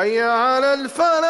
حي على الفلاح.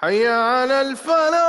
حي على الفلاح.